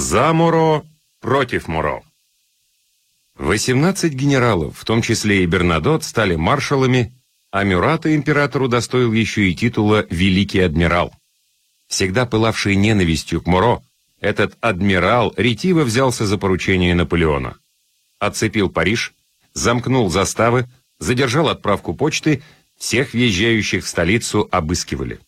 За Моро против Моро. 18 генералов, в том числе и Бернадот, стали маршалами, а Мюрата императору достоил еще и титула «Великий адмирал». Всегда пылавший ненавистью к Моро, этот адмирал ретиво взялся за поручение Наполеона. Отцепил Париж, замкнул заставы, задержал отправку почты, всех въезжающих в столицу обыскивали.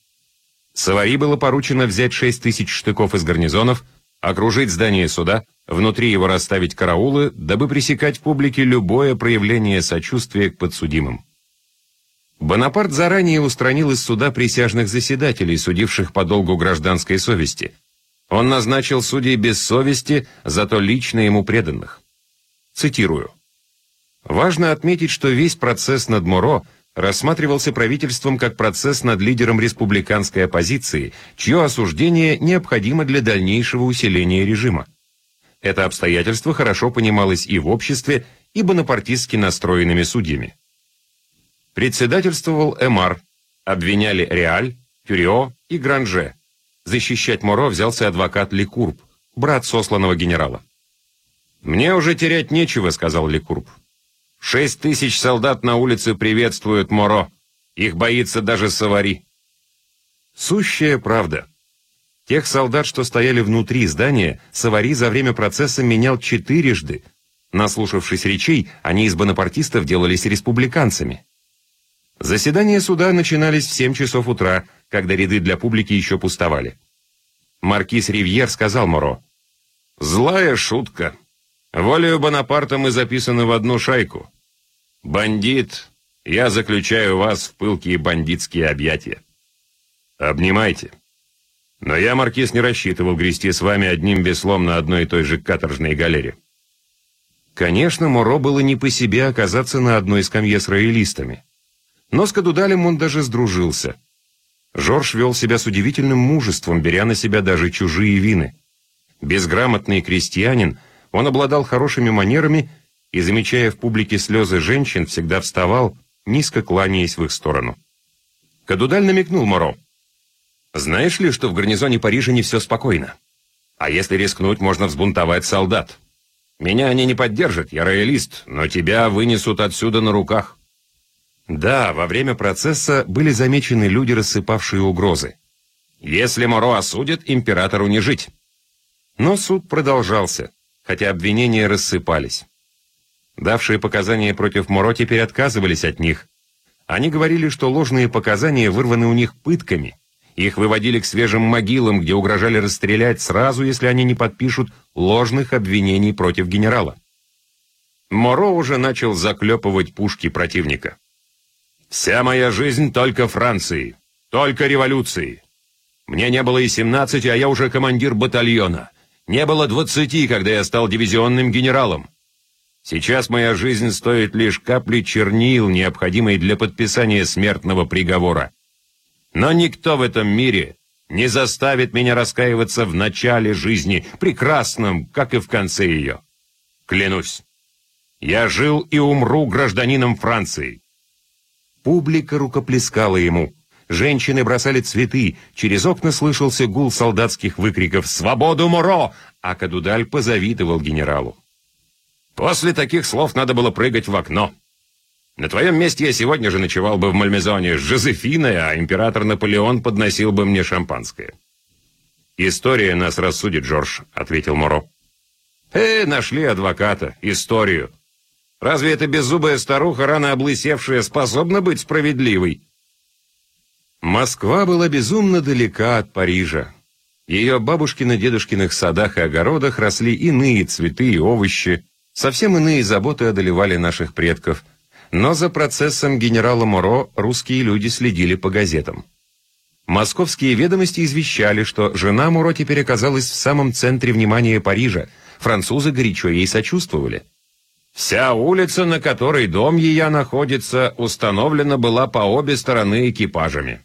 Савари было поручено взять 6 тысяч штыков из гарнизонов, окружить здание суда, внутри его расставить караулы, дабы пресекать публике любое проявление сочувствия к подсудимым. Бонапарт заранее устранил из суда присяжных заседателей, судивших по долгу гражданской совести. Он назначил судей без совести, зато лично ему преданных. Цитирую. «Важно отметить, что весь процесс над Муро рассматривался правительством как процесс над лидером республиканской оппозиции, чье осуждение необходимо для дальнейшего усиления режима. Это обстоятельство хорошо понималось и в обществе, и бонапартистски настроенными судьями. Председательствовал Эмар, обвиняли Реаль, Тюрио и Гранже. Защищать Моро взялся адвокат Ликурб, брат сосланного генерала. «Мне уже терять нечего», — сказал Ликурб. «Шесть тысяч солдат на улице приветствуют Моро. Их боится даже Савари». Сущая правда. Тех солдат, что стояли внутри здания, Савари за время процесса менял четырежды. Наслушавшись речей, они из бонапартистов делались республиканцами. Заседания суда начинались в 7 часов утра, когда ряды для публики еще пустовали. Маркиз Ривьер сказал Моро, «Злая шутка. Волею Бонапарта мы записаны в одну шайку. Бандит, я заключаю вас в пылкие бандитские объятия. Обнимайте. Но я, Маркиз, не рассчитывал грести с вами одним веслом на одной и той же каторжной галере». Конечно, Моро было не по себе оказаться на одной скамье с роялистами. Но с Кадудалем он даже сдружился. Жорж вел себя с удивительным мужеством, беря на себя даже чужие вины. Безграмотный крестьянин, он обладал хорошими манерами и, замечая в публике слезы женщин, всегда вставал, низко кланяясь в их сторону. Кадудаль намекнул Моро. «Знаешь ли, что в гарнизоне Парижа не все спокойно? А если рискнуть, можно взбунтовать солдат. Меня они не поддержат, я роялист, но тебя вынесут отсюда на руках». Да, во время процесса были замечены люди, рассыпавшие угрозы. Если Моро осудят, императору не жить. Но суд продолжался, хотя обвинения рассыпались. Давшие показания против Моро теперь отказывались от них. Они говорили, что ложные показания вырваны у них пытками. Их выводили к свежим могилам, где угрожали расстрелять сразу, если они не подпишут ложных обвинений против генерала. Моро уже начал заклепывать пушки противника. Вся моя жизнь только Франции, только революции. Мне не было и 17, а я уже командир батальона. Не было 20, когда я стал дивизионным генералом. Сейчас моя жизнь стоит лишь капли чернил, необходимой для подписания смертного приговора. Но никто в этом мире не заставит меня раскаиваться в начале жизни, прекрасном, как и в конце ее. Клянусь, я жил и умру гражданином Франции. Публика рукоплескала ему. Женщины бросали цветы, через окна слышался гул солдатских выкриков «Свободу, Моро!», а Кадудаль позавидовал генералу. «После таких слов надо было прыгать в окно. На твоем месте я сегодня же ночевал бы в Мальмезоне с Жозефиной, а император Наполеон подносил бы мне шампанское». «История нас рассудит, Джордж», — ответил Моро. «Э, нашли адвоката, историю. Разве эта беззубая старуха, рано облысевшая, способна быть справедливой? Москва была безумно далека от Парижа. Ее бабушкино-дедушкиных садах и огородах росли иные цветы и овощи, совсем иные заботы одолевали наших предков. Но за процессом генерала Моро русские люди следили по газетам. Московские ведомости извещали, что жена Муро теперь оказалась в самом центре внимания Парижа. Французы горячо ей сочувствовали. Вся улица, на которой дом ее находится, установлена была по обе стороны экипажами.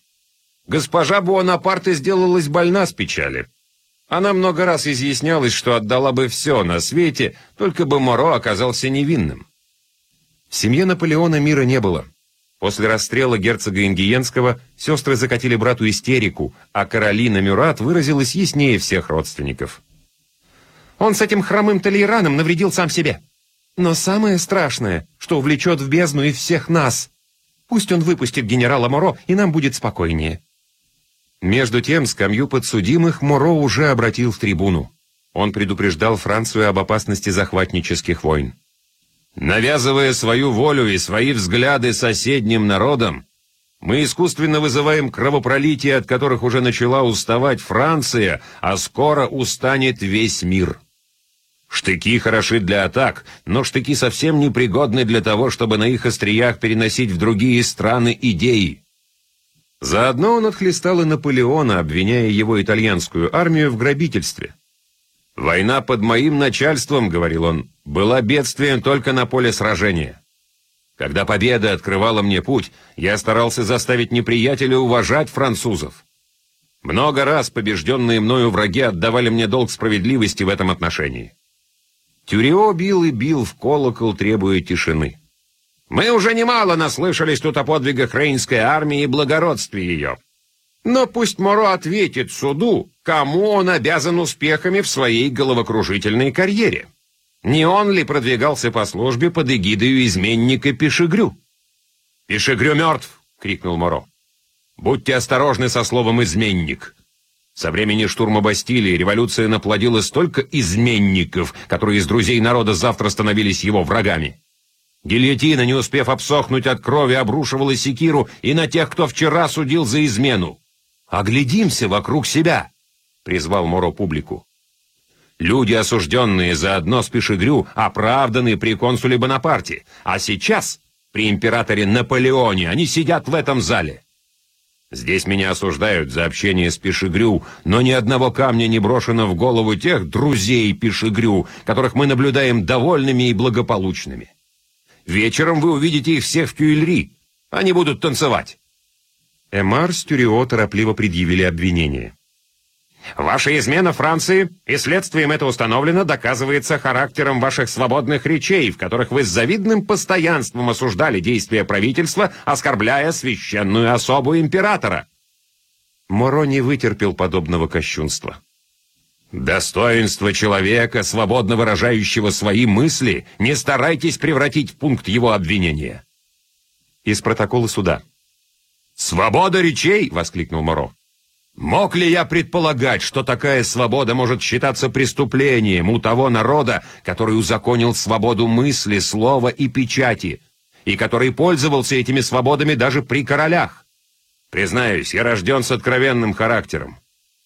Госпожа Буонапарте сделалась больна с печали. Она много раз изъяснялась, что отдала бы все на свете, только бы Моро оказался невинным. В семье Наполеона мира не было. После расстрела герцога Ингиенского сестры закатили брату истерику, а Каролина Мюрат выразилась яснее всех родственников. Он с этим хромым Толейраном навредил сам себе. Но самое страшное, что увлечет в бездну и всех нас. Пусть он выпустит генерала Моро, и нам будет спокойнее». Между тем, скамью подсудимых Моро уже обратил в трибуну. Он предупреждал Францию об опасности захватнических войн. Навязывая свою волю и свои взгляды соседним народам, мы искусственно вызываем кровопролитие, от которых уже начала уставать Франция, а скоро устанет весь мир. Штыки хороши для атак, но штыки совсем не пригодны для того, чтобы на их остриях переносить в другие страны идеи. Заодно он отхлестал и Наполеона, обвиняя его итальянскую армию в грабительстве. «Война под моим начальством, — говорил он, — была бедствием только на поле сражения. Когда победа открывала мне путь, я старался заставить неприятеля уважать французов. Много раз побежденные мною враги отдавали мне долг справедливости в этом отношении. Тюрио бил и бил в колокол, требуя тишины. Мы уже немало наслышались тут о подвигах Рейнской армии и благородстве ее. Но пусть Моро ответит суду, кому он обязан успехами в своей головокружительной карьере. Не он ли продвигался по службе под эгидою изменника Пешегрю? «Пешегрю мертв!» — крикнул Моро. «Будьте осторожны со словом «изменник». Со времени штурма Бастилии революция наплодила столько изменников, которые из друзей народа завтра становились его врагами. Гильотина, не успев обсохнуть от крови, обрушивала секиру и на тех, кто вчера судил за измену. «Оглядимся вокруг себя!» — призвал Моро публику. Люди, осужденные за одно с Пешегрю, оправданы при консуле Бонапарте, а сейчас, при императоре Наполеоне, они сидят в этом зале. Здесь меня осуждают за общение с Пешегрю, но ни одного камня не брошено в голову тех друзей Пешегрю, которых мы наблюдаем довольными и благополучными. Вечером вы увидите их всех в Тюильри. Они будут танцевать. Эмар с Тюрио торопливо предъявили обвинение. Ваша измена Франции, и следствием это установлено, доказывается характером ваших свободных речей, в которых вы с завидным постоянством осуждали действия правительства, оскорбляя священную особу императора. Моро не вытерпел подобного кощунства. Достоинство человека, свободно выражающего свои мысли, не старайтесь превратить в пункт его обвинения. Из протокола суда. «Свобода речей!» — воскликнул Моро. «Мог ли я предполагать, что такая свобода может считаться преступлением у того народа, который узаконил свободу мысли, слова и печати, и который пользовался этими свободами даже при королях? Признаюсь, я рожден с откровенным характером,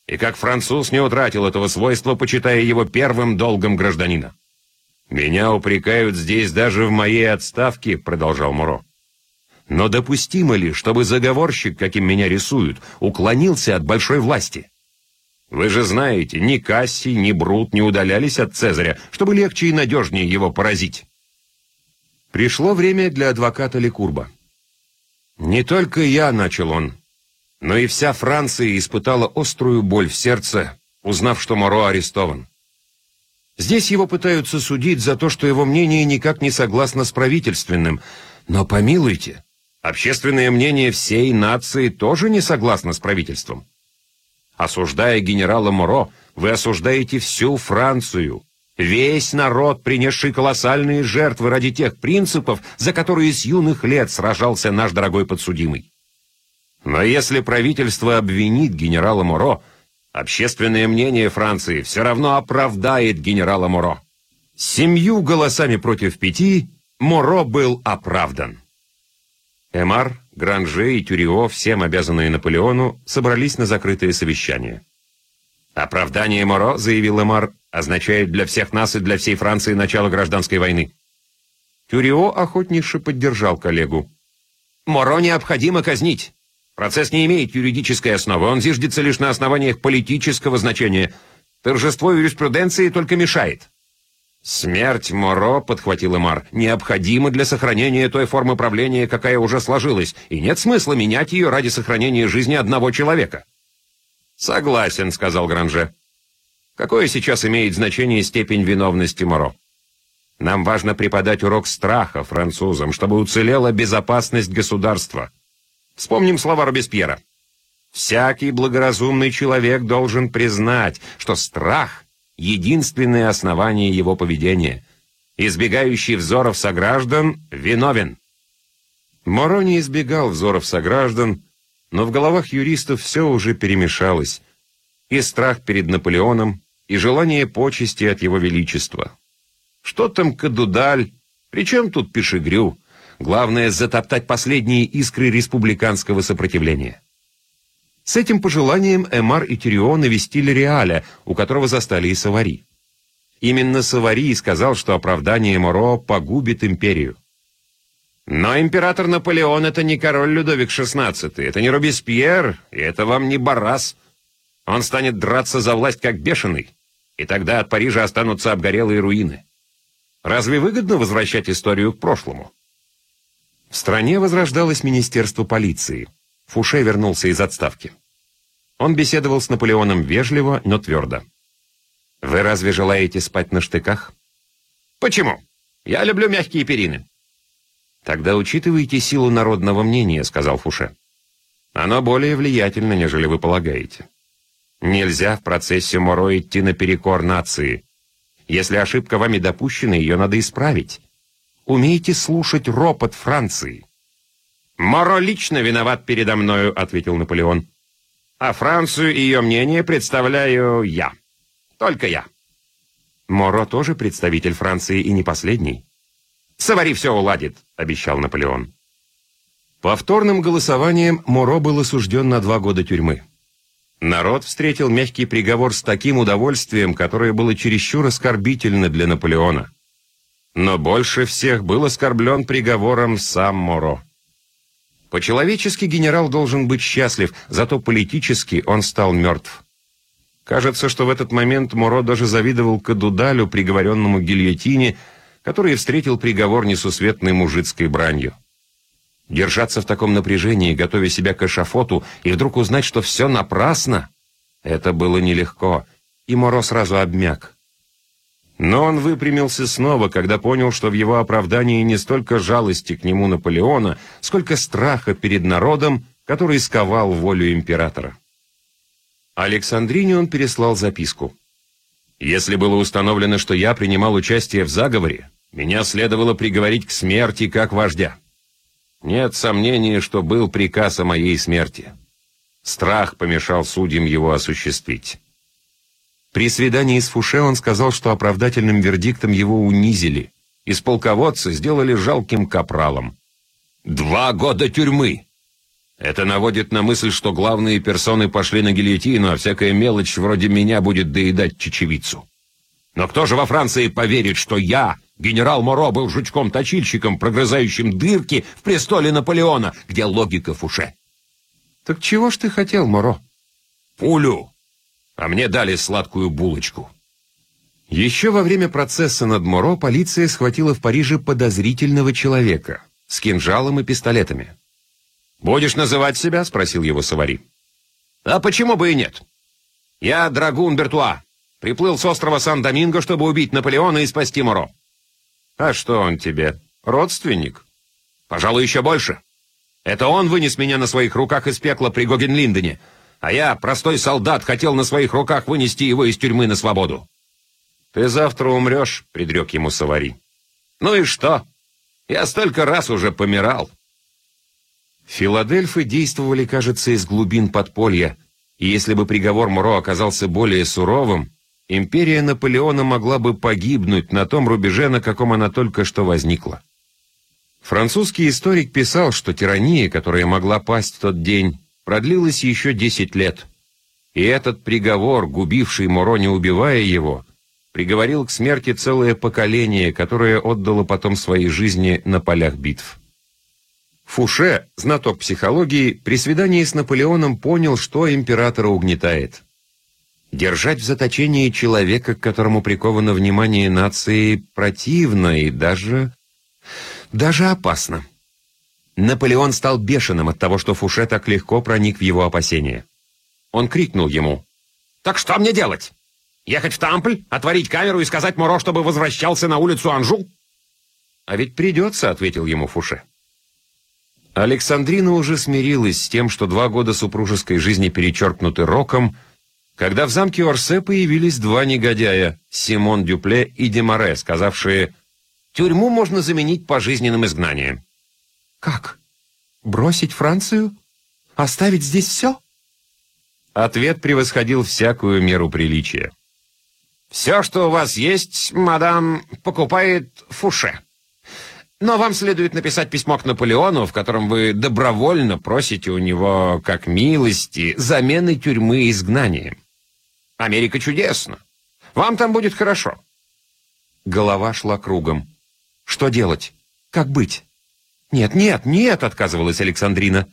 и как француз не утратил этого свойства, почитая его первым долгом гражданина. Меня упрекают здесь даже в моей отставке», — продолжал Муро. Но допустимо ли, чтобы заговорщик, каким меня рисуют, уклонился от большой власти? Вы же знаете, ни Кассий, ни Брут не удалялись от Цезаря, чтобы легче и надежнее его поразить. Пришло время для адвоката Лекурба. «Не только я», — начал он, — «но и вся Франция испытала острую боль в сердце, узнав, что Моро арестован. Здесь его пытаются судить за то, что его мнение никак не согласно с правительственным, но помилуйте, Общественное мнение всей нации тоже не согласно с правительством. Осуждая генерала Моро, вы осуждаете всю Францию, весь народ, принесший колоссальные жертвы ради тех принципов, за которые с юных лет сражался наш дорогой подсудимый. Но если правительство обвинит генерала Моро, общественное мнение Франции все равно оправдает генерала Моро. Семью голосами против пяти Моро был оправдан. Эмар, Гранже и Тюрио, всем обязанные Наполеону, собрались на закрытое совещание. «Оправдание Моро», — заявил Эмар, — «означает для всех нас и для всей Франции начало гражданской войны». Тюрио охотнейше поддержал коллегу. «Моро необходимо казнить. Процесс не имеет юридической основы, он зиждется лишь на основаниях политического значения. Торжество юриспруденции только мешает». «Смерть Моро», — подхватил Эмар, — «необходима для сохранения той формы правления, какая уже сложилась, и нет смысла менять ее ради сохранения жизни одного человека». «Согласен», — сказал Гранже. «Какое сейчас имеет значение степень виновности Моро? Нам важно преподать урок страха французам, чтобы уцелела безопасность государства. Вспомним слова Робеспьера. Всякий благоразумный человек должен признать, что страх — единственное основание его поведения. Избегающий взоров сограждан виновен. Моро не избегал взоров сограждан, но в головах юристов все уже перемешалось. И страх перед Наполеоном, и желание почести от его величества. Что там Кадудаль? Причем тут Пешегрю? Главное — затоптать последние искры республиканского сопротивления. С этим пожеланием Эмар и Тирио навестили Реаля, у которого застали и Савари. Именно Савари сказал, что оправдание Моро погубит империю. Но император Наполеон — это не король Людовик XVI, это не Робеспьер, и это вам не Барас. Он станет драться за власть как бешеный, и тогда от Парижа останутся обгорелые руины. Разве выгодно возвращать историю к прошлому? В стране возрождалось Министерство полиции. Фуше вернулся из отставки. Он беседовал с Наполеоном вежливо, но твердо. «Вы разве желаете спать на штыках?» «Почему? Я люблю мягкие перины». «Тогда учитывайте силу народного мнения», — сказал Фуше. «Оно более влиятельно, нежели вы полагаете. Нельзя в процессе Моро идти наперекор нации. Если ошибка вами допущена, ее надо исправить. Умейте слушать ропот Франции». «Моро лично виноват передо мною», — ответил Наполеон. А Францию и ее мнение представляю я. Только я. Моро тоже представитель Франции и не последний. «Савари все уладит», — обещал Наполеон. Повторным голосованием Моро был осужден на два года тюрьмы. Народ встретил мягкий приговор с таким удовольствием, которое было чересчур оскорбительно для Наполеона. Но больше всех был оскорблен приговором сам Моро. По-человечески генерал должен быть счастлив, зато политически он стал мертв. Кажется, что в этот момент Муро даже завидовал Кадудалю, приговоренному гильотине, который встретил приговор несусветной мужицкой бранью. Держаться в таком напряжении, готовя себя к эшафоту, и вдруг узнать, что все напрасно, это было нелегко, и Моро сразу обмяк. Но он выпрямился снова, когда понял, что в его оправдании не столько жалости к нему Наполеона, сколько страха перед народом, который сковал волю императора. Александрине он переслал записку. «Если было установлено, что я принимал участие в заговоре, меня следовало приговорить к смерти как вождя. Нет сомнения, что был приказ о моей смерти. Страх помешал судьям его осуществить». При свидании с Фуше он сказал, что оправдательным вердиктом его унизили. Из полководца сделали жалким капралом. «Два года тюрьмы!» Это наводит на мысль, что главные персоны пошли на гильотину, а всякая мелочь вроде меня будет доедать чечевицу. Но кто же во Франции поверит, что я, генерал Моро, был жучком-точильщиком, прогрызающим дырки в престоле Наполеона, где логика Фуше? Так чего ж ты хотел, Моро? Пулю, а мне дали сладкую булочку. Еще во время процесса над Моро полиция схватила в Париже подозрительного человека с кинжалом и пистолетами. «Будешь называть себя?» — спросил его Савари. «А почему бы и нет? Я Драгун Бертуа. Приплыл с острова Сан-Доминго, чтобы убить Наполеона и спасти Моро». «А что он тебе? Родственник?» «Пожалуй, еще больше. Это он вынес меня на своих руках из пекла при Гогенлиндене, а я, простой солдат, хотел на своих руках вынести его из тюрьмы на свободу. «Ты завтра умрешь», — предрек ему Савари. «Ну и что? Я столько раз уже помирал». Филадельфы действовали, кажется, из глубин подполья, и если бы приговор Муро оказался более суровым, империя Наполеона могла бы погибнуть на том рубеже, на каком она только что возникла. Французский историк писал, что тирания, которая могла пасть в тот день, продлилось еще десять лет. И этот приговор, губивший Моро, не убивая его, приговорил к смерти целое поколение, которое отдало потом свои жизни на полях битв. Фуше, знаток психологии, при свидании с Наполеоном понял, что императора угнетает. Держать в заточении человека, к которому приковано внимание нации, противно и даже... даже опасно. Наполеон стал бешеным от того, что Фуше так легко проник в его опасения. Он крикнул ему. «Так что мне делать? Ехать в Тампль, отворить камеру и сказать Муро, чтобы возвращался на улицу Анжу?» «А ведь придется», — ответил ему Фуше. Александрина уже смирилась с тем, что два года супружеской жизни перечеркнуты роком, когда в замке Орсе появились два негодяя, Симон Дюпле и Демаре, сказавшие «Тюрьму можно заменить пожизненным изгнанием». «Как? Бросить Францию? Оставить здесь все?» Ответ превосходил всякую меру приличия. «Все, что у вас есть, мадам, покупает Фуше. Но вам следует написать письмо к Наполеону, в котором вы добровольно просите у него, как милости, замены тюрьмы изгнанием. Америка чудесна. Вам там будет хорошо». Голова шла кругом. «Что делать? Как быть?» «Нет, нет, нет!» — отказывалась Александрина.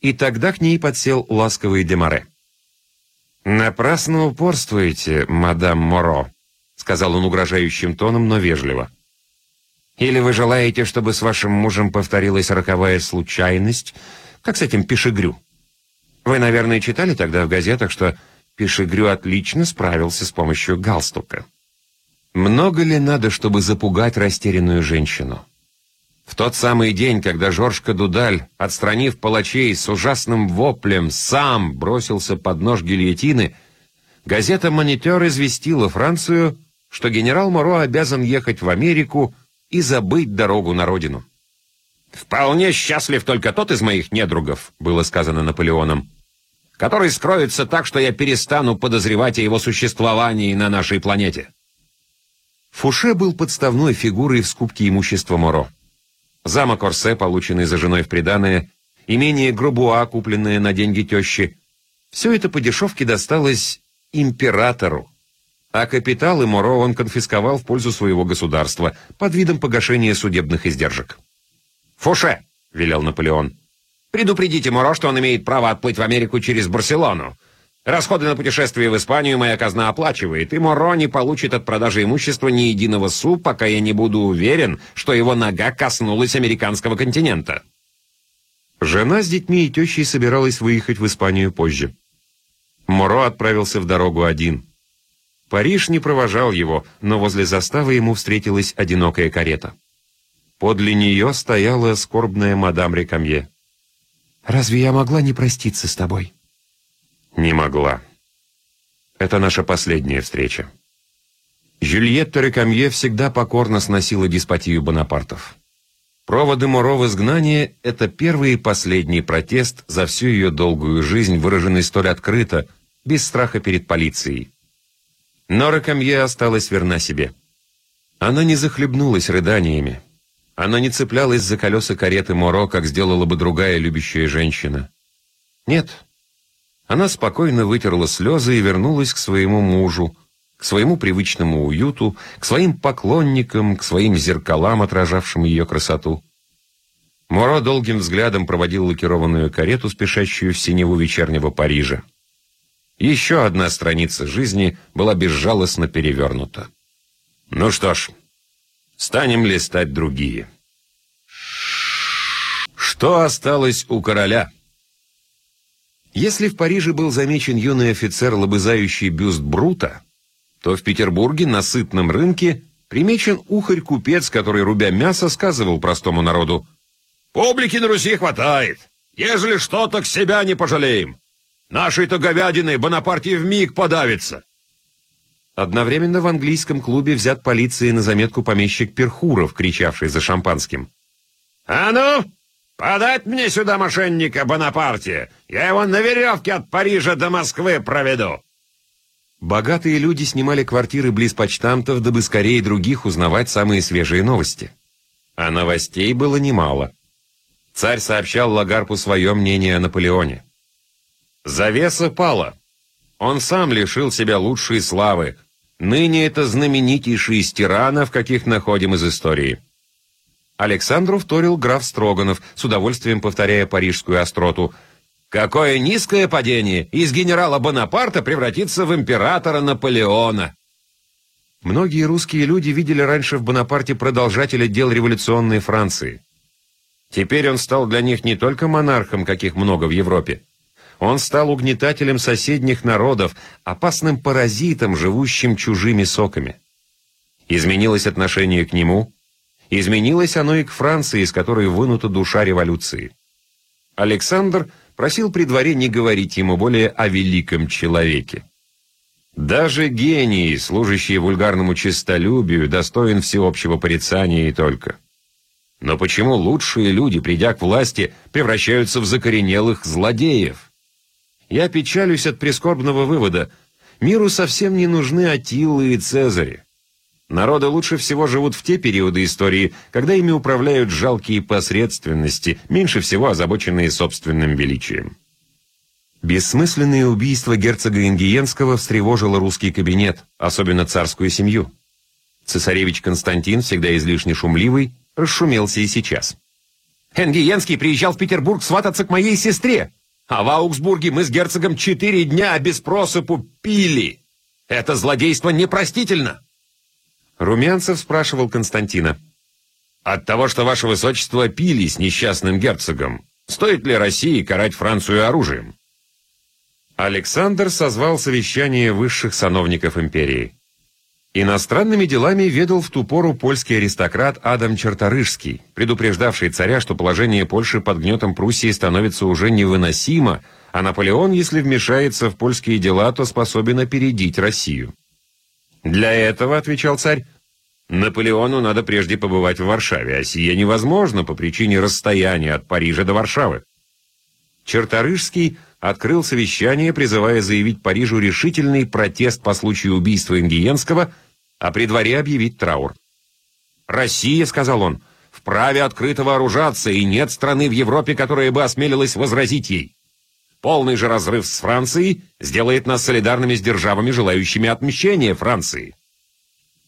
И тогда к ней подсел ласковый Демаре. «Напрасно упорствуете, мадам Моро», — сказал он угрожающим тоном, но вежливо. «Или вы желаете, чтобы с вашим мужем повторилась роковая случайность, как с этим Пешегрю? Вы, наверное, читали тогда в газетах, что Пешегрю отлично справился с помощью галстука. Много ли надо, чтобы запугать растерянную женщину?» В тот самый день, когда Жорж Кадудаль, отстранив палачей с ужасным воплем, сам бросился под нож гильотины, газета «Монитор» известила Францию, что генерал Моро обязан ехать в Америку и забыть дорогу на родину. «Вполне счастлив только тот из моих недругов», — было сказано Наполеоном, «который скроется так, что я перестану подозревать о его существовании на нашей планете». Фуше был подставной фигурой в скупке имущества Моро. Замок Орсе, полученный за женой в приданое, имение Грубуа, купленное на деньги тещи. Все это по дешевке досталось императору. А капиталы Моро он конфисковал в пользу своего государства под видом погашения судебных издержек. «Фуше!» — велел Наполеон. «Предупредите Моро, что он имеет право отплыть в Америку через Барселону. Расходы на путешествие в Испанию моя казна оплачивает, и Моро не получит от продажи имущества ни единого су, пока я не буду уверен, что его нога коснулась американского континента. Жена с детьми и тещей собиралась выехать в Испанию позже. Моро отправился в дорогу один. Париж не провожал его, но возле заставы ему встретилась одинокая карета. Подле нее стояла скорбная мадам Рекамье. «Разве я могла не проститься с тобой?» Не могла. Это наша последняя встреча. Жюльетта Рекамье всегда покорно сносила деспотию Бонапартов. Проводы Моро в изгнание — это первый и последний протест за всю ее долгую жизнь, выраженный столь открыто, без страха перед полицией. Но Рекамье осталась верна себе. Она не захлебнулась рыданиями. Она не цеплялась за колеса кареты Моро, как сделала бы другая любящая женщина. Нет, она спокойно вытерла слезы и вернулась к своему мужу, к своему привычному уюту, к своим поклонникам, к своим зеркалам, отражавшим ее красоту. Моро долгим взглядом проводил лакированную карету, спешащую в синеву вечернего Парижа. Еще одна страница жизни была безжалостно перевернута. Ну что ж, станем листать другие. Что осталось у короля? Если в Париже был замечен юный офицер, лобызающий бюст Брута, то в Петербурге на сытном рынке примечен ухарь-купец, который, рубя мясо, сказывал простому народу «Публики на Руси хватает. Ежели что, то к себя не пожалеем. Нашей-то говядины Бонапартий вмиг подавится». Одновременно в английском клубе взят полицией на заметку помещик Перхуров, кричавший за шампанским. «А ну, «Подать мне сюда мошенника Бонапартия! Я его на веревке от Парижа до Москвы проведу!» Богатые люди снимали квартиры близ почтамтов, дабы скорее других узнавать самые свежие новости. А новостей было немало. Царь сообщал Лагарпу свое мнение о Наполеоне. Завеса пала. Он сам лишил себя лучшей славы. Ныне это знаменитейший из тиранов, каких находим из истории. Александру вторил граф Строганов, с удовольствием повторяя парижскую остроту. «Какое низкое падение! Из генерала Бонапарта превратиться в императора Наполеона!» Многие русские люди видели раньше в Бонапарте продолжателя дел революционной Франции. Теперь он стал для них не только монархом, каких много в Европе. Он стал угнетателем соседних народов, опасным паразитом, живущим чужими соками. Изменилось отношение к нему – Изменилось оно и к Франции, из которой вынута душа революции. Александр просил при дворе не говорить ему более о великом человеке. Даже гений, служащий вульгарному честолюбию, достоин всеобщего порицания и только. Но почему лучшие люди, придя к власти, превращаются в закоренелых злодеев? Я печалюсь от прискорбного вывода. Миру совсем не нужны Атилы и Цезари. Народы лучше всего живут в те периоды истории, когда ими управляют жалкие посредственности, меньше всего озабоченные собственным величием. Бессмысленное убийство герцога Ингиенского встревожило русский кабинет, особенно царскую семью. Цесаревич Константин, всегда излишне шумливый, расшумелся и сейчас. «Энгиенский приезжал в Петербург свататься к моей сестре, а в Аугсбурге мы с герцогом четыре дня без просыпу пили. Это злодейство непростительно!» Румянцев спрашивал Константина. «От того, что ваше высочество пили с несчастным герцогом, стоит ли России карать Францию оружием?» Александр созвал совещание высших сановников империи. Иностранными делами ведал в ту пору польский аристократ Адам Черторыжский, предупреждавший царя, что положение Польши под гнетом Пруссии становится уже невыносимо, а Наполеон, если вмешается в польские дела, то способен опередить Россию. «Для этого, — отвечал царь, — Наполеону надо прежде побывать в Варшаве, а сие невозможно по причине расстояния от Парижа до Варшавы». Черторыжский открыл совещание, призывая заявить Парижу решительный протест по случаю убийства Ингиенского, а при дворе объявить траур. «Россия, — сказал он, — вправе открыто вооружаться, и нет страны в Европе, которая бы осмелилась возразить ей. Полный же разрыв с Францией сделает нас солидарными с державами, желающими отмещения Франции».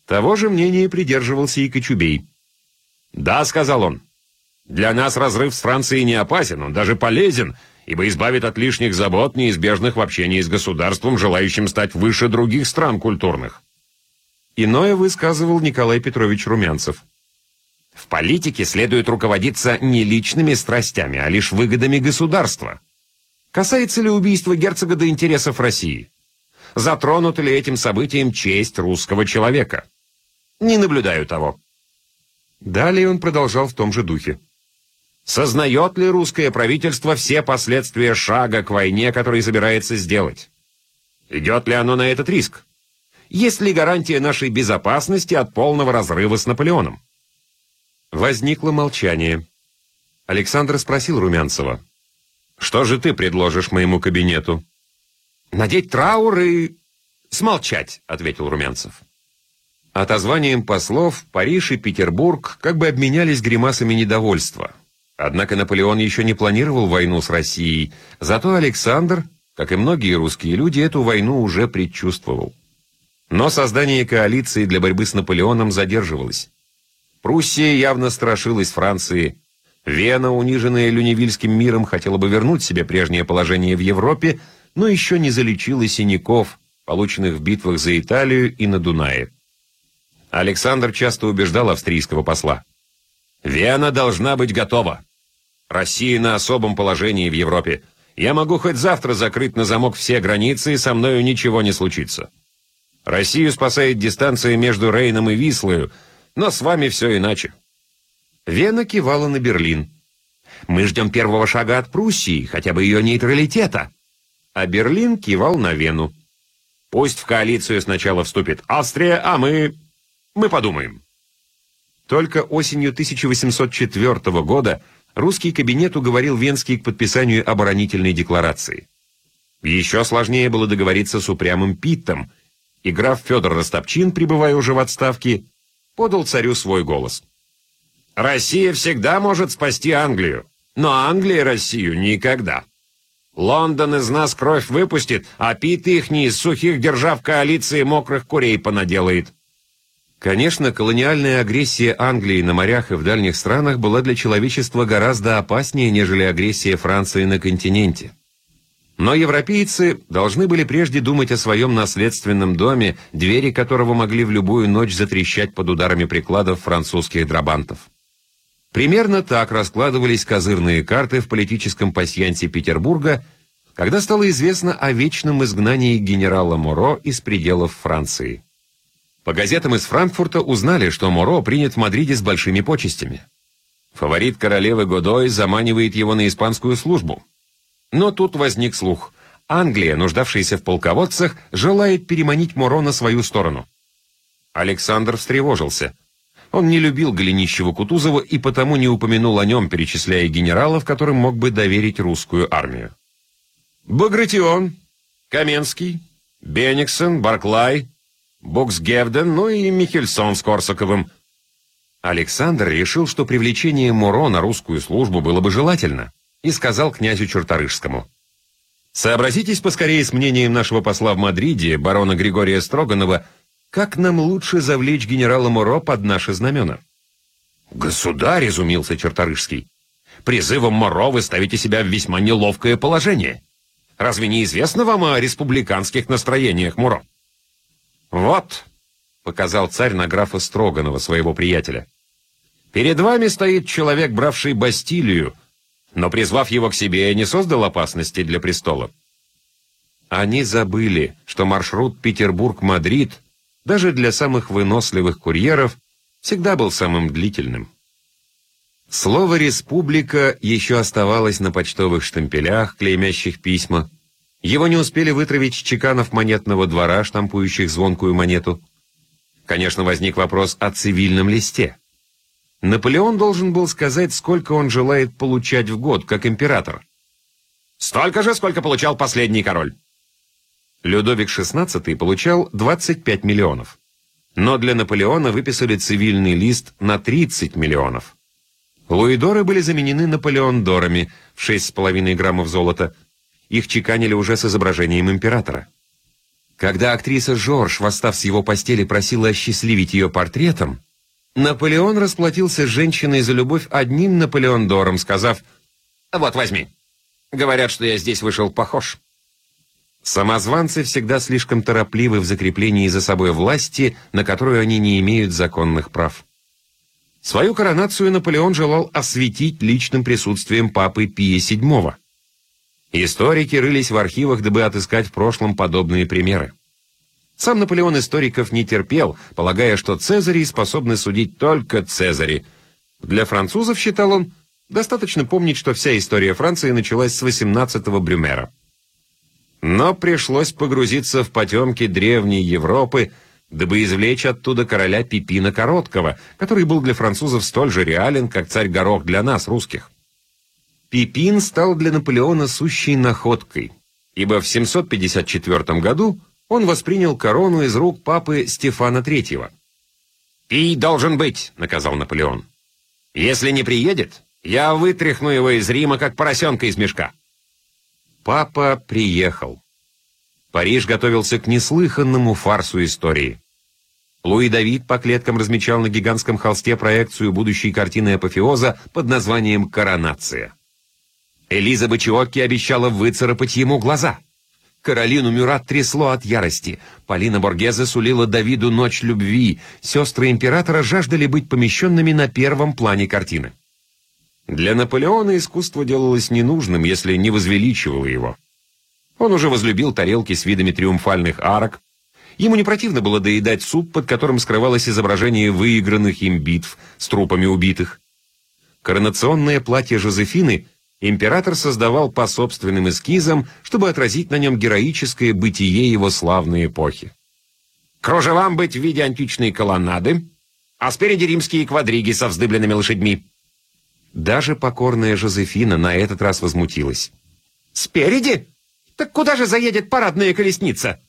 Того же мнения придерживался и Кочубей. «Да, — сказал он, — для нас разрыв с Францией не опасен, он даже полезен, — ибо избавит от лишних забот, неизбежных в общении с государством, желающим стать выше других стран культурных. Иное высказывал Николай Петрович Румянцев. В политике следует руководиться не личными страстями, а лишь выгодами государства. Касается ли убийства герцога до интересов России? Затронута ли этим событием честь русского человека? Не наблюдаю того. Далее он продолжал в том же духе. Сознает ли русское правительство все последствия шага к войне, который собирается сделать? Идет ли оно на этот риск? Есть ли гарантия нашей безопасности от полного разрыва с Наполеоном? Возникло молчание. Александр спросил Румянцева. «Что же ты предложишь моему кабинету?» «Надеть траур и...» «Смолчать», — ответил Румянцев. Отозванием послов Париж и Петербург как бы обменялись гримасами недовольства. Однако Наполеон еще не планировал войну с Россией, зато Александр, как и многие русские люди, эту войну уже предчувствовал. Но создание коалиции для борьбы с Наполеоном задерживалось. Пруссия явно страшилась Франции. Вена, униженная Люневильским миром, хотела бы вернуть себе прежнее положение в Европе, но еще не залечила синяков, полученных в битвах за Италию и на Дунае. Александр часто убеждал австрийского посла. «Вена должна быть готова. Россия на особом положении в Европе. Я могу хоть завтра закрыть на замок все границы, и со мною ничего не случится. Россию спасает дистанция между Рейном и Вислою, но с вами все иначе». Вена кивала на Берлин. «Мы ждем первого шага от Пруссии, хотя бы ее нейтралитета». А Берлин кивал на Вену. «Пусть в коалицию сначала вступит Австрия, а мы... мы подумаем». Только осенью 1804 года русский кабинет уговорил Венский к подписанию оборонительной декларации. Еще сложнее было договориться с упрямым Питтом, и граф Федор Ростопчин, пребывая уже в отставке, подал царю свой голос. «Россия всегда может спасти Англию, но Англия Россию никогда. Лондон из нас кровь выпустит, а Питт ихний из сухих держав коалиции мокрых курей понаделает». Конечно, колониальная агрессия Англии на морях и в дальних странах была для человечества гораздо опаснее, нежели агрессия Франции на континенте. Но европейцы должны были прежде думать о своем наследственном доме, двери которого могли в любую ночь затрещать под ударами прикладов французских драбантов. Примерно так раскладывались козырные карты в политическом пасьянсе Петербурга, когда стало известно о вечном изгнании генерала Моро из пределов Франции. По газетам из Франкфурта узнали, что Моро принят в Мадриде с большими почестями. Фаворит королевы Годой заманивает его на испанскую службу. Но тут возник слух. Англия, нуждавшаяся в полководцах, желает переманить Моро на свою сторону. Александр встревожился. Он не любил Голенищева-Кутузова и потому не упомянул о нем, перечисляя генералов, которым мог бы доверить русскую армию. Багратион, Каменский, Бениксон, Барклай, Боксгевден, ну и Михельсон с Корсаковым. Александр решил, что привлечение Муро на русскую службу было бы желательно, и сказал князю Черторышскому. «Сообразитесь поскорее с мнением нашего посла в Мадриде, барона Григория Строганова, как нам лучше завлечь генерала Муро под наши знамена?» «Государь!» — изумился Черторышский. «Призывом Моро вы ставите себя в весьма неловкое положение. Разве не известно вам о республиканских настроениях Муро?» «Вот», — показал царь на графа Строганова, своего приятеля. «Перед вами стоит человек, бравший Бастилию, но, призвав его к себе, не создал опасности для престола». Они забыли, что маршрут Петербург-Мадрид, даже для самых выносливых курьеров, всегда был самым длительным. Слово «республика» еще оставалось на почтовых штемпелях, клеймящих письма, его не успели вытравить чеканов монетного двора, штампующих звонкую монету. Конечно, возник вопрос о цивильном листе. Наполеон должен был сказать, сколько он желает получать в год, как император. Столько же, сколько получал последний король. Людовик XVI получал 25 миллионов. Но для Наполеона выписали цивильный лист на 30 миллионов. Луидоры были заменены Наполеондорами в 6,5 граммов золота – их чеканили уже с изображением императора. Когда актриса Жорж, восстав с его постели, просила осчастливить ее портретом, Наполеон расплатился с женщиной за любовь одним Наполеондором, сказав «Вот, возьми. Говорят, что я здесь вышел похож». Самозванцы всегда слишком торопливы в закреплении за собой власти, на которую они не имеют законных прав. Свою коронацию Наполеон желал осветить личным присутствием папы Пия VII. Историки рылись в архивах, дабы отыскать в прошлом подобные примеры. Сам Наполеон историков не терпел, полагая, что Цезари способны судить только Цезари. Для французов, считал он, достаточно помнить, что вся история Франции началась с 18-го Брюмера. Но пришлось погрузиться в потемки древней Европы, дабы извлечь оттуда короля Пипина Короткого, который был для французов столь же реален, как царь Горох для нас, русских. Пипин стал для Наполеона сущей находкой, ибо в 754 году он воспринял корону из рук папы Стефана III. «Пий должен быть», — наказал Наполеон. «Если не приедет, я вытряхну его из Рима, как поросенка из мешка». Папа приехал. Париж готовился к неслыханному фарсу истории. Луи Давид по клеткам размечал на гигантском холсте проекцию будущей картины апофеоза под названием «Коронация». Элиза Бачиокки обещала выцарапать ему глаза. Каролину Мюрат трясло от ярости. Полина Боргезе сулила Давиду ночь любви. Сестры императора жаждали быть помещенными на первом плане картины. Для Наполеона искусство делалось ненужным, если не возвеличивало его. Он уже возлюбил тарелки с видами триумфальных арок. Ему не противно было доедать суп, под которым скрывалось изображение выигранных им битв с трупами убитых. Коронационное платье Жозефины император создавал по собственным эскизам, чтобы отразить на нем героическое бытие его славной эпохи. Кружевам быть в виде античной колоннады, а спереди римские квадриги со вздыбленными лошадьми. Даже покорная Жозефина на этот раз возмутилась. «Спереди? Так куда же заедет парадная колесница?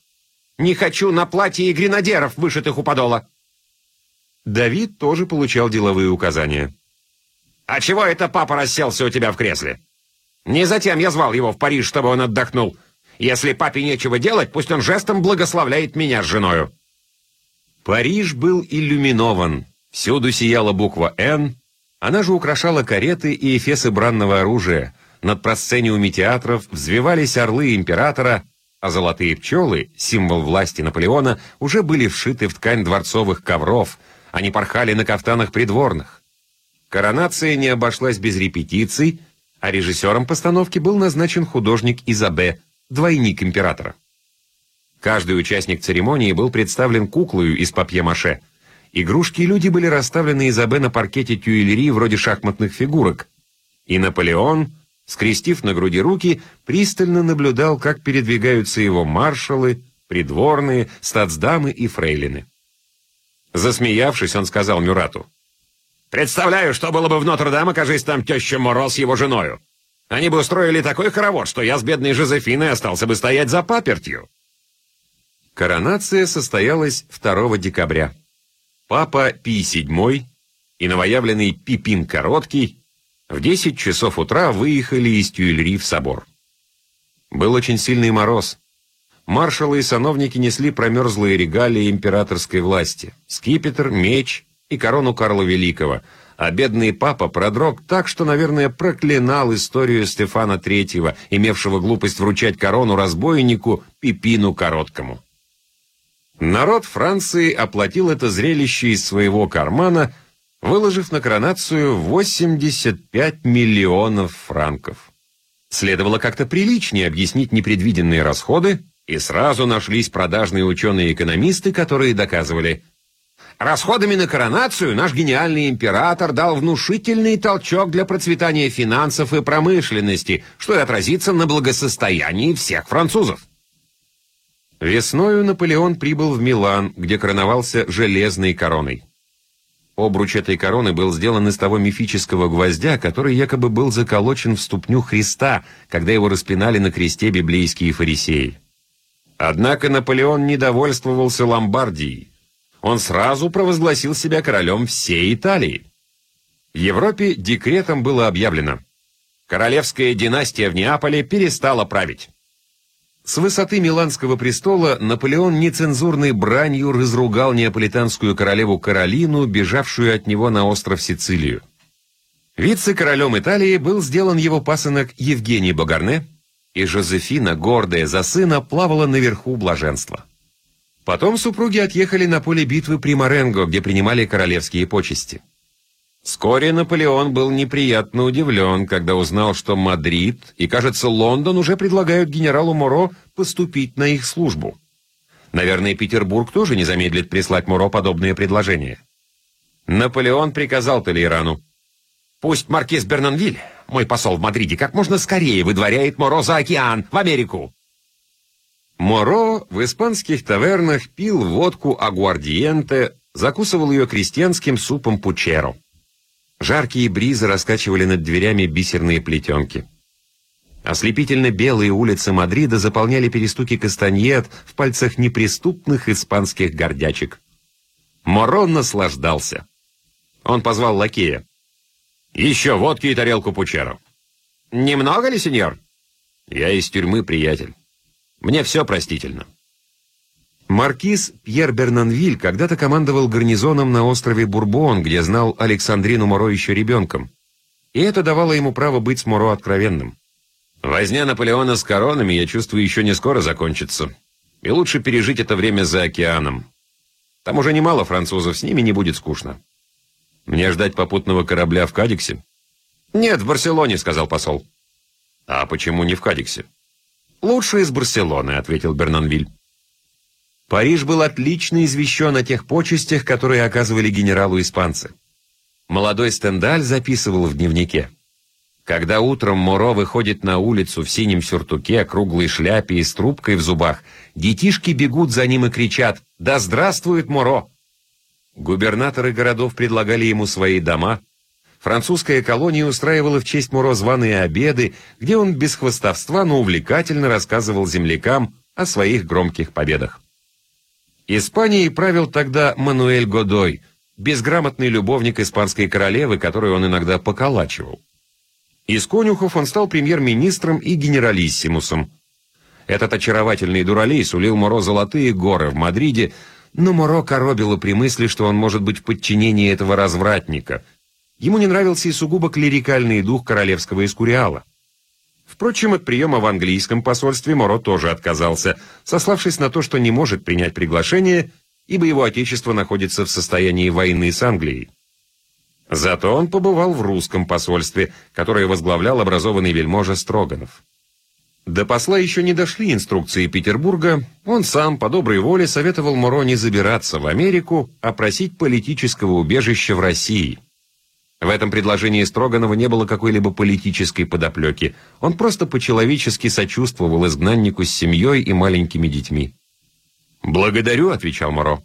Не хочу на платье и гренадеров, вышитых у подола». Давид тоже получал деловые указания. «А чего это папа расселся у тебя в кресле?» «Не затем я звал его в Париж, чтобы он отдохнул. Если папе нечего делать, пусть он жестом благословляет меня с женою». Париж был иллюминован. Всюду сияла буква «Н». Она же украшала кареты и эфесы бранного оружия. Над просцениуме театров взвивались орлы императора, а золотые пчелы, символ власти Наполеона, уже были вшиты в ткань дворцовых ковров. Они порхали на кафтанах придворных. Коронация не обошлась без репетиций, а режиссером постановки был назначен художник Изабе, двойник императора. Каждый участник церемонии был представлен куклою из папье-маше. Игрушки и люди были расставлены Изабе на паркете тюэллерии вроде шахматных фигурок. И Наполеон скрестив на груди руки, пристально наблюдал, как передвигаются его маршалы, придворные, статсдамы и фрейлины. Засмеявшись, он сказал Мюрату, «Представляю, что было бы в Нотр-Дам, окажись там теща Моро с его женою. Они бы устроили такой хоровод, что я с бедной Жозефиной остался бы стоять за папертью». Коронация состоялась 2 декабря. Папа Пий VII и новоявленный Пипин Короткий в 10 часов утра выехали из Тюильри в собор. Был очень сильный мороз. Маршалы и сановники несли промерзлые регалии императорской власти, скипетр, меч и корону Карла Великого, а бедный папа продрог так, что, наверное, проклинал историю Стефана Третьего, имевшего глупость вручать корону разбойнику Пипину Короткому. Народ Франции оплатил это зрелище из своего кармана, выложив на коронацию 85 миллионов франков. Следовало как-то приличнее объяснить непредвиденные расходы, и сразу нашлись продажные ученые-экономисты, которые доказывали, расходами на коронацию наш гениальный император дал внушительный толчок для процветания финансов и промышленности, что и отразится на благосостоянии всех французов. Весною Наполеон прибыл в Милан, где короновался железной короной. Обруч этой короны был сделан из того мифического гвоздя, который якобы был заколочен в ступню Христа, когда его распинали на кресте библейские фарисеи. Однако Наполеон не довольствовался Ломбардией. Он сразу провозгласил себя королем всей Италии. Европе декретом было объявлено. Королевская династия в Неаполе перестала править. С высоты Миланского престола Наполеон нецензурной бранью разругал неаполитанскую королеву Каролину, бежавшую от него на остров Сицилию. Вице-королем Италии был сделан его пасынок Евгений Багарне, и Жозефина, гордая за сына, плавала наверху блаженства. Потом супруги отъехали на поле битвы при Маренго, где принимали королевские почести. Вскоре Наполеон был неприятно удивлен, когда узнал, что Мадрид и, кажется, Лондон уже предлагают генералу Моро поступить на их службу. Наверное, Петербург тоже не замедлит прислать Моро подобные предложения. Наполеон приказал Толейрану. «Пусть маркиз Бернанвиль, мой посол в Мадриде, как можно скорее выдворяет Моро за океан, в Америку». Моро в испанских тавернах пил водку агуардиенте, закусывал ее крестьянским супом пучеро. Жаркие бризы раскачивали над дверями бисерные плетенки. Ослепительно белые улицы Мадрида заполняли перестуки кастаньет в пальцах неприступных испанских гордячек. Моро наслаждался. Он позвал лакея. «Еще водки и тарелку пучеров». «Немного ли, сеньор?» «Я из тюрьмы, приятель. Мне все простительно». Маркиз Пьер Бернанвиль когда-то командовал гарнизоном на острове Бурбон, где знал Александрину Моро еще ребенком. И это давало ему право быть с Моро откровенным. Возня Наполеона с коронами, я чувствую, еще не скоро закончится. И лучше пережить это время за океаном. Там уже немало французов, с ними не будет скучно. Мне ждать попутного корабля в Кадиксе? Нет, в Барселоне, сказал посол. А почему не в Кадиксе? Лучше из Барселоны, ответил Бернанвиль. Париж был отлично извещен о тех почестях, которые оказывали генералу испанцы. Молодой Стендаль записывал в дневнике. Когда утром Моро выходит на улицу в синем сюртуке, круглой шляпе и с трубкой в зубах, детишки бегут за ним и кричат «Да здравствует Моро!». Губернаторы городов предлагали ему свои дома. Французская колония устраивала в честь Моро званые обеды, где он без хвостовства, но увлекательно рассказывал землякам о своих громких победах. Испанией правил тогда Мануэль Годой, безграмотный любовник испанской королевы, которую он иногда поколачивал. Из конюхов он стал премьер-министром и генералиссимусом. Этот очаровательный дуралей сулил Моро золотые горы в Мадриде, но Моро коробило при мысли, что он может быть в подчинении этого развратника. Ему не нравился и сугубо клерикальный дух королевского искуриала. Впрочем, от приема в английском посольстве Моро тоже отказался, сославшись на то, что не может принять приглашение, ибо его отечество находится в состоянии войны с Англией. Зато он побывал в русском посольстве, которое возглавлял образованный вельможа Строганов. До посла еще не дошли инструкции Петербурга, он сам по доброй воле советовал Моро не забираться в Америку, а просить политического убежища в России. В этом предложении Строганова не было какой-либо политической подоплеки. Он просто по-человечески сочувствовал изгнаннику с семьей и маленькими детьми. «Благодарю», — отвечал Моро.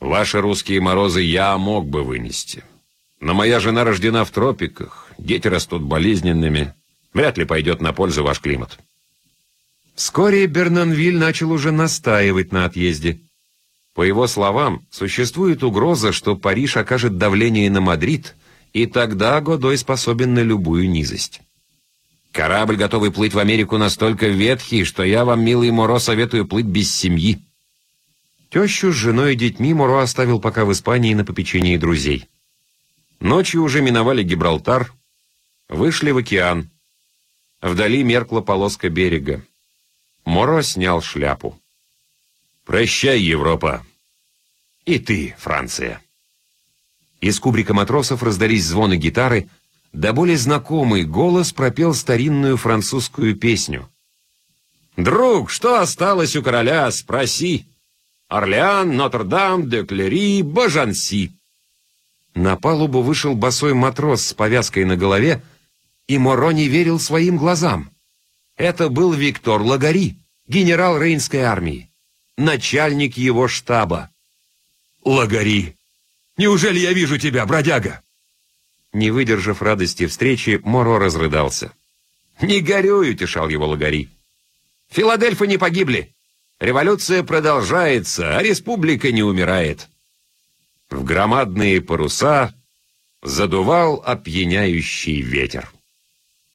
«Ваши русские морозы я мог бы вынести. Но моя жена рождена в тропиках, дети растут болезненными. Вряд ли пойдет на пользу ваш климат». Вскоре Бернанвиль начал уже настаивать на отъезде. По его словам, существует угроза, что Париж окажет давление на Мадрид — и тогда Годой способен на любую низость. Корабль, готовый плыть в Америку, настолько ветхий, что я вам, милый Моро, советую плыть без семьи. Тещу с женой и детьми Моро оставил пока в Испании на попечении друзей. Ночью уже миновали Гибралтар, вышли в океан. Вдали меркла полоска берега. Моро снял шляпу. «Прощай, Европа!» «И ты, Франция!» Из кубрика матросов раздались звоны гитары, да более знакомый голос пропел старинную французскую песню. «Друг, что осталось у короля, спроси! Орлеан, Нотр-Дам, де Клери, Бажанси!» На палубу вышел босой матрос с повязкой на голове, и Моро не верил своим глазам. Это был Виктор Лагари, генерал Рейнской армии, начальник его штаба. «Лагари!» Неужели я вижу тебя, бродяга?» Не выдержав радости встречи, Моро разрыдался. «Не горюй», — утешал его Лагари. «Филадельфы не погибли. Революция продолжается, а республика не умирает». В громадные паруса задувал опьяняющий ветер.